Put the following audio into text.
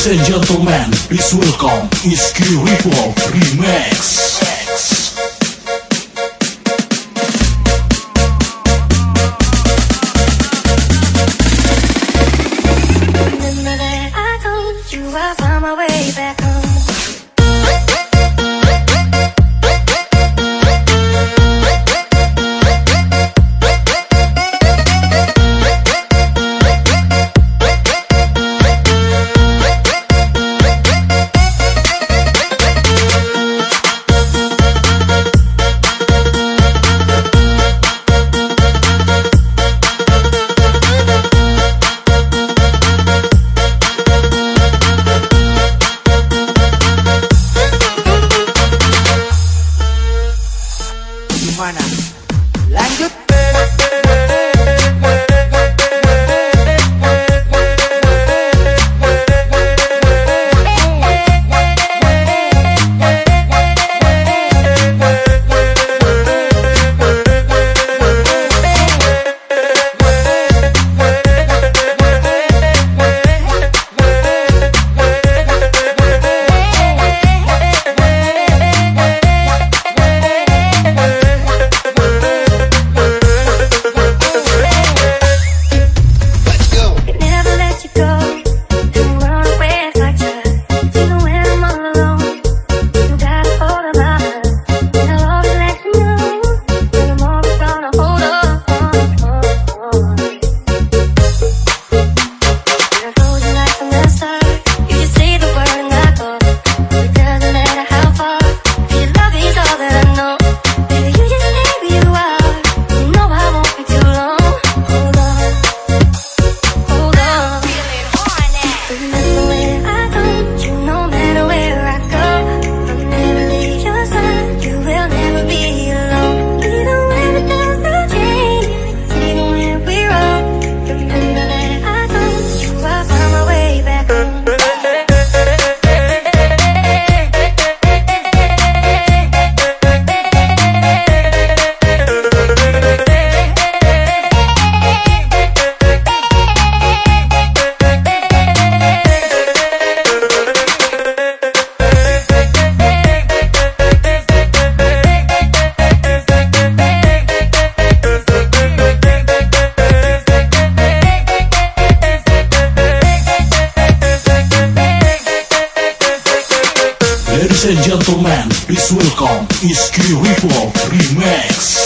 Ladies and gentlemen, please welcome Iski Ritual Remix. Ladies and gentlemen, please welcome Iski Ripple Remix.